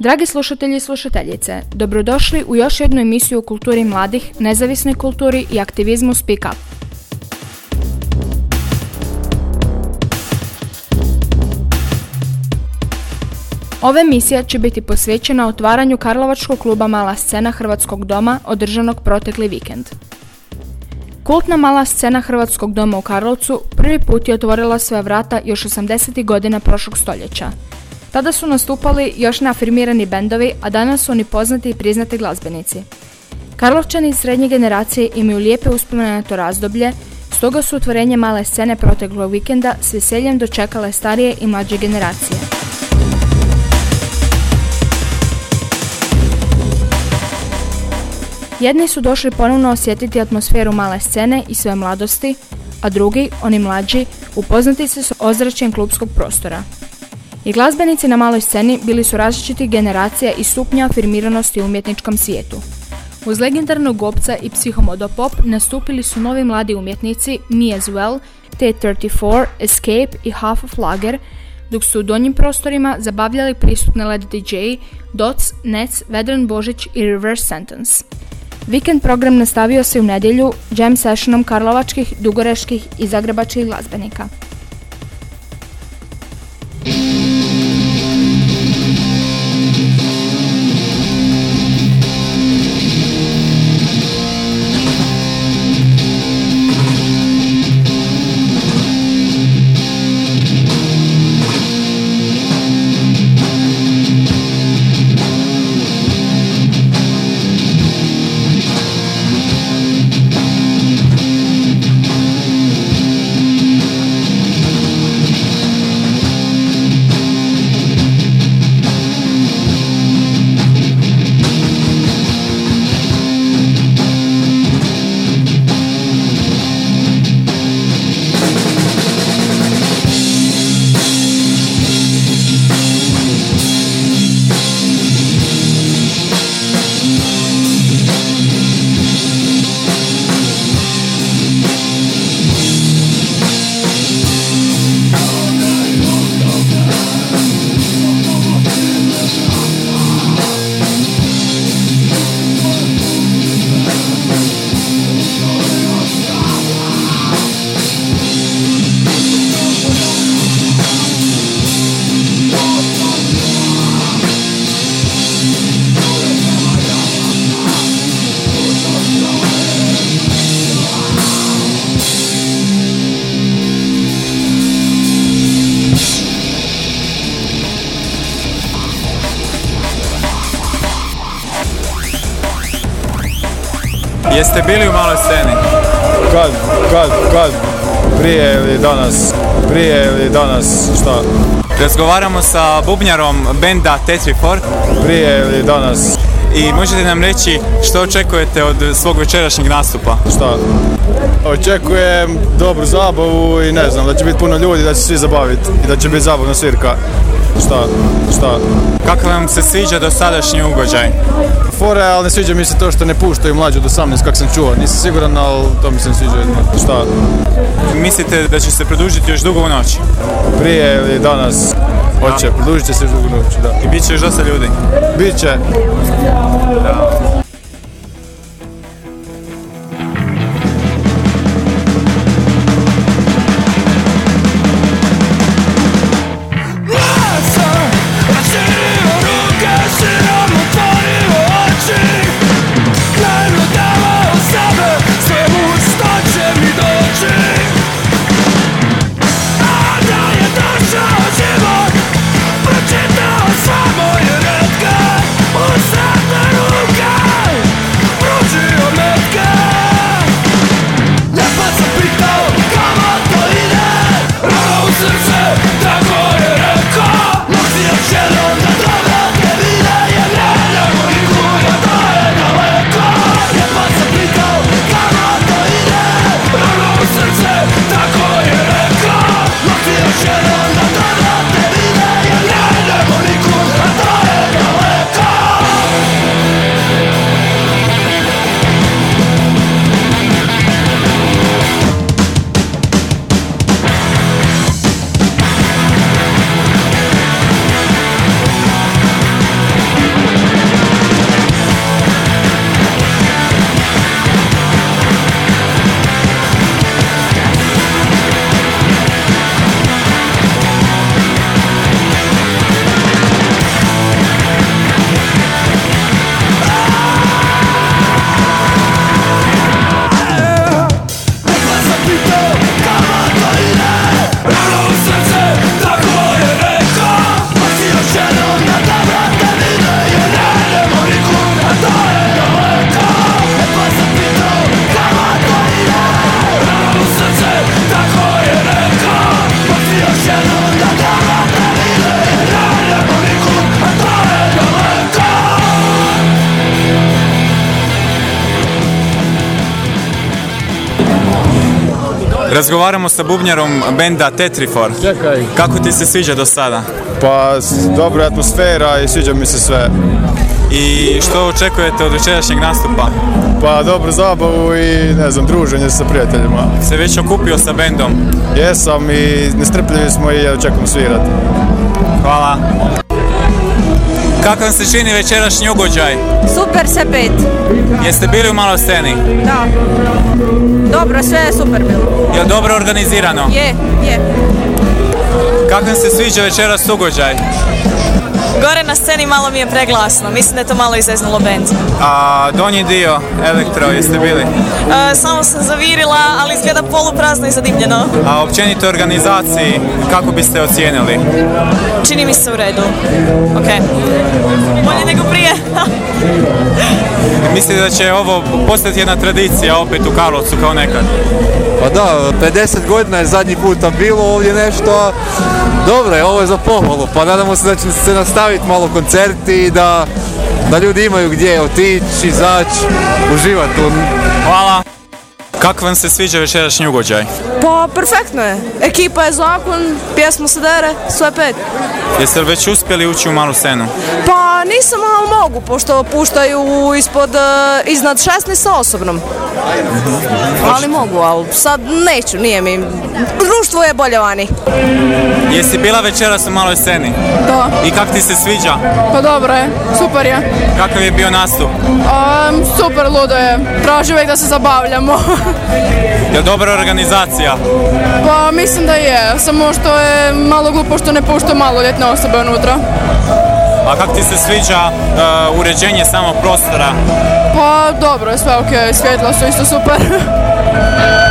Dragi slušatelji i slušateljice, dobrodošli u još jednu emisiju o kulturi mladih, nezavisnoj kulturi i aktivizmu Speak Up. Ova emisija će biti posvećena otvaranju Karlovačkog kluba Mala scena Hrvatskog doma održanog protekli vikend. Kultna mala scena Hrvatskog doma u Karlovcu prvi put je otvorila svoja vrata još 80. godina prošlog stoljeća. Tada su nastupali još neafirmirani bendovi, a danas su oni poznati i priznati glazbenici. Karlovčani srednje generacije imaju lijepe uspomene na to razdoblje, stoga su otvorenje male scene proteklog vikenda s veseljem dočekale starije i mlađe generacije. Jedni su došli ponovno osjetiti atmosferu male scene i sve mladosti, a drugi, oni mlađi, upoznati se s ozračjem klubskog prostora. I glazbenici na maloj sceni bili su različitih generacija i stupnja afirmiranosti u umjetničkom svijetu. Uz legendarnog gopca i psihomodopop nastupili su novi mladi umjetnici Me As Well, T34, Escape i Half of Lager, dok su u donjim prostorima zabavljali prisutne LED DJ, Dots, Nets, Vedran Božić i Reverse Sentence. Vikend program nastavio se u nedjelju jam sessionom karlovačkih, dugoreških i zagrebačkih glazbenika. Jeste bili u maloj sceni? Kad, kad, kad, prije ili danas, prije ili danas, šta? Razgovaramo sa bubnjarom benda Tetrifor Prije ili danas, i možete nam reći što očekujete od svog večerašnjeg nastupa? šta? Očekujem dobru zabavu i ne znam, da će biti puno ljudi, da će svi zabaviti i da će biti zabavna svirka. Šta, šta? Kako vam se sviđa dosadašnji ugođaj? Fore, ali ne sviđa mi se to što ne puštaju mlađu od 18, kak sam čuo. Nisam siguran, ali to mi se ne sviđa. Šta? Mislite da će se produžiti još dugo u noć? Prije ili danas, hoće, produžit će se još dugo noć, da. I bit će još dosta ljudi. Biće, Samo Razgovaramo sa bubnjarom benda Tetrifor. Čekaj. Kako ti se sviđa do sada? Pa, dobra atmosfera i sviđa mi se sve. I što očekujete od večerašnjeg nastupa? Pa, dobru zabavu i, ne znam, druženje sa prijateljima. Se već okupio sa bendom? Jesam i nestrpljivi smo i očekujem svirat. Hvala. Kako vam se čini večerašnji ugođaj? Super sve pet. Jeste bili u maloj sceni? Da. Dobro, sve je super bilo. Je dobro organizirano? Je, je. Kako vam se sviđa večeras ugođaj? Gore na sceni malo mi je preglasno, mislim da je to malo izeznulo band. A donji dio, elektro, jeste bili? E, samo sam zavirila, ali izgleda poluprazno i zadimljeno. A općenito organizaciji, kako biste ocijenili? Čini mi se u redu. Ok. Bolje nego prije. Mislite da će ovo postati jedna tradicija opet u Karlovcu kao nekad? Pa da, 50 godina je zadnji puta bilo ovdje nešto, dobro je, ovo je za pohvalu, pa nadamo se da će se nastaviti malo koncerti i da, da ljudi imaju gdje otići, izaći, uživati u Hvala. Kako vam se sviđa večerašnji ugođaj? Pa, perfektno je. Ekipa je zakon, pjesma se dere, sve pet. Jeste li već uspjeli ući u malu scenu? Pa nisam, ali mogu, pošto puštaju ispod, e, iznad 16 sa osobnom. Ali mogu, ali sad neću, nije mi. Društvo je bolje vani. Jesi bila večeras u maloj sceni? Da, I kak ti se sviđa? pa dobro je, super je. Kakav je bio nastup? Um, super ludo je, traži uvijek da se zabavljamo. Je li dobra organizacija? pa mislim da je, samo što je malo glupo što ne puštaju maloljetne osobe unutra. A kak ti se sviđa uh, uređenje samog prostora? Pa dobro sve ok, svjetla su isto super.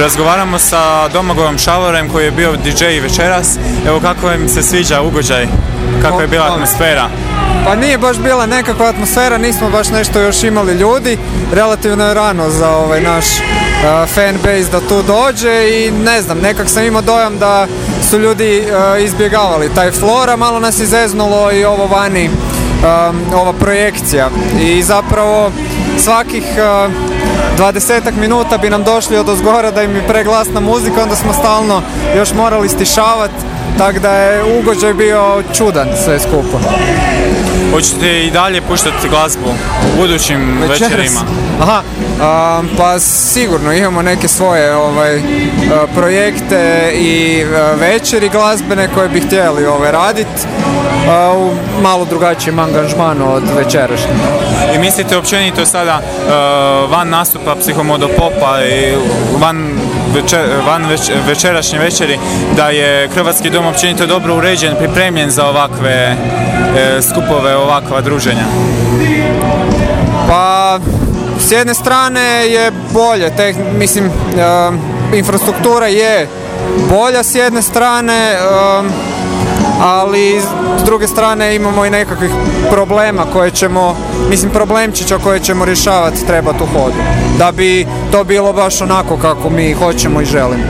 Razgovaramo sa Domagojom Šalorem koji je bio DJ večeras. Evo kako vam se sviđa ugođaj? Kako je bila atmosfera? Pa nije baš bila nekakva atmosfera, nismo baš nešto još imali ljudi. Relativno je rano za ovaj naš uh, fan base da tu dođe i ne znam, nekak sam imao dojam da su ljudi uh, izbjegavali taj flora, malo nas izeznulo i ovo vani, um, ova projekcija. I zapravo svakih uh, 20 minuta bi nam došli od ozgora da im je preglasna muzika, onda smo stalno još morali stišavati, tako da je ugođaj bio čudan sve skupo. Hoćete i dalje puštati glazbu u budućim Večeras? večerima? Aha, pa sigurno imamo neke svoje ovaj, a, projekte i a, večeri glazbene koje bi htjeli ovaj, raditi u malo drugačijem angažmanu od večerašnjeg. I mislite općenito sada van nastupa psihomodopopa i van, večer, van večerašnje večeri da je Hrvatski dom općenito dobro uređen, pripremljen za ovakve e, skupove, ovakva druženja? Pa, s jedne strane je bolje, tek, mislim, um, infrastruktura je bolja s jedne strane, um, ali s druge strane imamo i nekakvih problema koje ćemo, mislim problemčića koje ćemo rješavati trebati u hodu. Da bi to bilo baš onako kako mi hoćemo i želimo.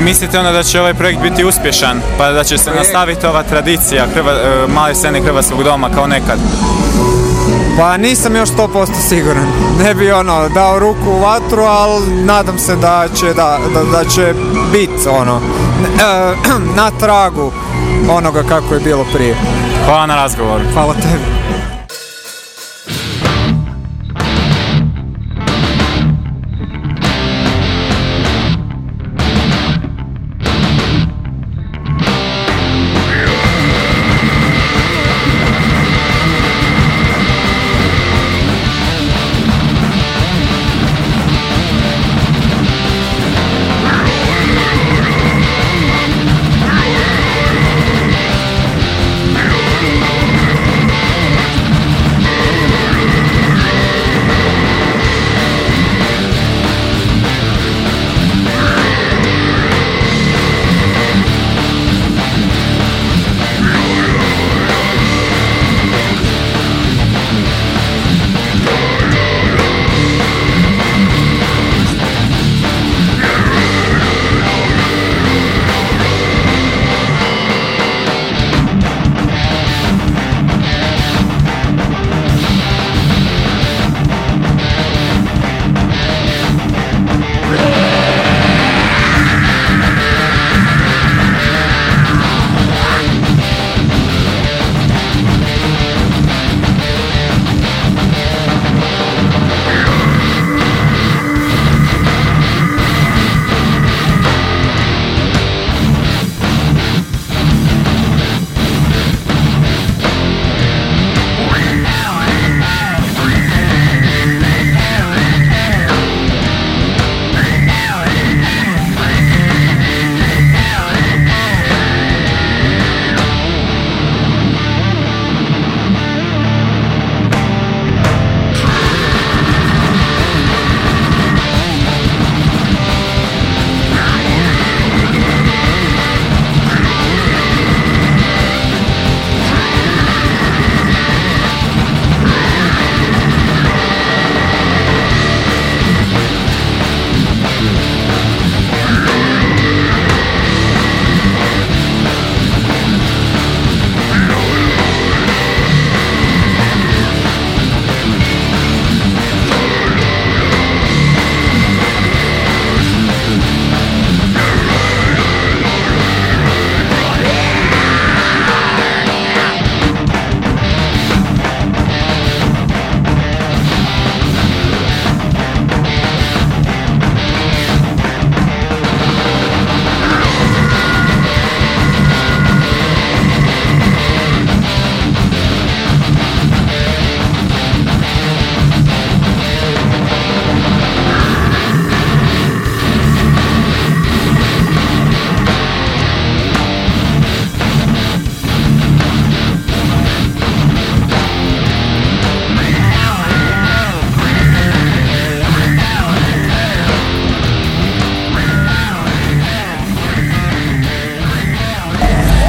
Mislite onda da će ovaj projekt biti uspješan, pa da će se nastaviti ova tradicija Hrva, e, male scene Hrvatskog doma kao nekad? Pa nisam još 100% siguran. Ne bi ono dao ruku u vatru, ali nadam se da će, da, da, da će biti ono e, na tragu onoga kako je bilo prije. Hvala na razgovoru. Hvala tebi.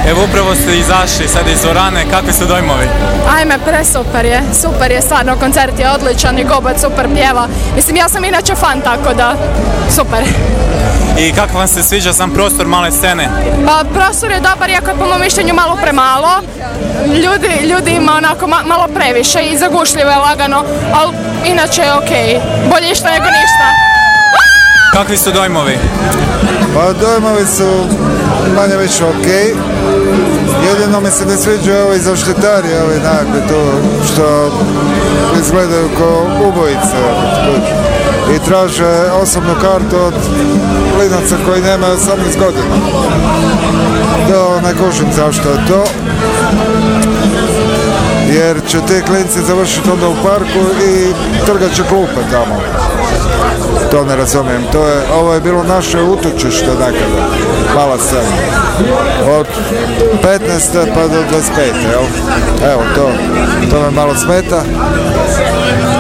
Evo upravo ste izašli sad iz dvorane, kakvi su dojmovi? Ajme, presuper je, super je stvarno, koncert je odličan i Gobac super pjeva. Mislim, ja sam inače fan, tako da, super. I kako vam se sviđa sam prostor male scene? Pa prostor je dobar, iako je po mom mišljenju malo premalo. Ljudi, ljudi ima onako ma- malo previše i zagušljivo je lagano, ali inače je okej. Bolje išta nego ništa. Kakvi su dojmovi? Pa dojmovi su manje više ok. Jedino mi se ne sviđaju ovi zaštitari, ovi nekakvi tu što izgledaju kao ubojice. I traže osobnu kartu od klinaca koji nemaju 18 godina. To ne kužim zašto je to. Jer će te klinci završiti onda u parku i trgat će klupe tamo. To ne razumijem. To je, ovo je bilo naše utočište nekada. Mala scena. Od 15. pa do 25. Jel? Evo to. To me malo smeta.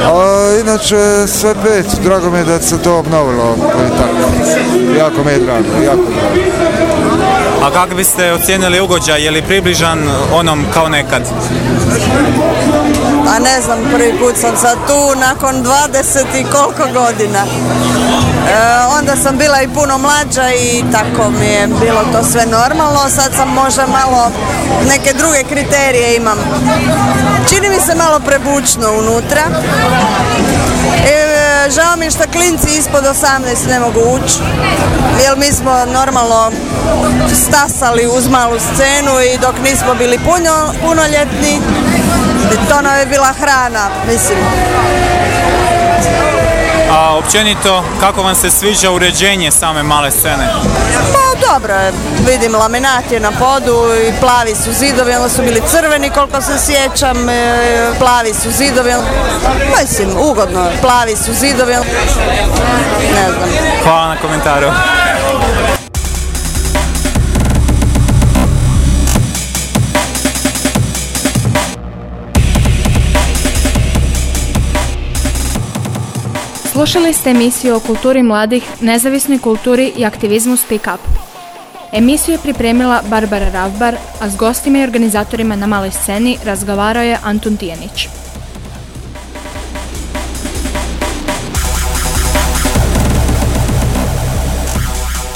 A inače sve pet. Drago mi je da se to obnovilo. Jako mi je drago. Jako drago. A kako biste ocijenili ugođaj, je li približan onom kao nekad? A ne znam, prvi put sam sad tu nakon 20 i koliko godina. E, onda sam bila i puno mlađa i tako mi je bilo to sve normalno. Sad sam možda malo neke druge kriterije imam. Čini mi se malo prebučno unutra. E, žao mi što klinci ispod 18 ne mogu ući. Jer mi smo normalno stasali uz malu scenu i dok nismo bili puno, punoljetni, to nam je bila hrana, mislim. A općenito, kako vam se sviđa uređenje same male scene? Pa dobro, vidim laminat je na podu i plavi su zidovi, onda su bili crveni koliko se sjećam, e, plavi su zidovi, mislim ugodno, plavi su zidovi, ne znam. Hvala na komentaru. Slušali ste emisiju o kulturi mladih, nezavisnoj kulturi i aktivizmu Speak Up. Emisiju je pripremila Barbara Ravbar, a s gostima i organizatorima na maloj sceni razgovarao je Antun Tijanić.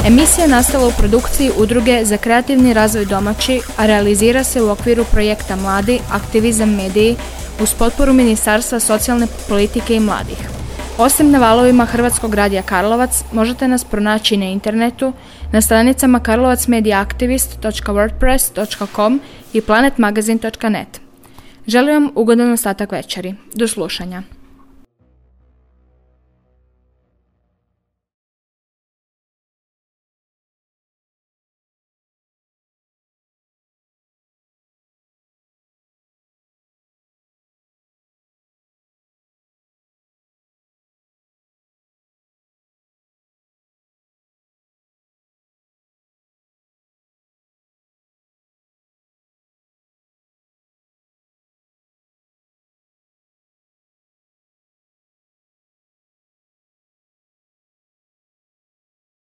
Emisija je nastala u produkciji Udruge za kreativni razvoj domaći, a realizira se u okviru projekta Mladi, aktivizam mediji uz potporu Ministarstva socijalne politike i mladih. Osim na valovima Hrvatskog radija Karlovac, možete nas pronaći na internetu, na stranicama karlovacmediaaktivist.wordpress.com i planetmagazin.net. Želim vam ugodan ostatak večeri. Do slušanja.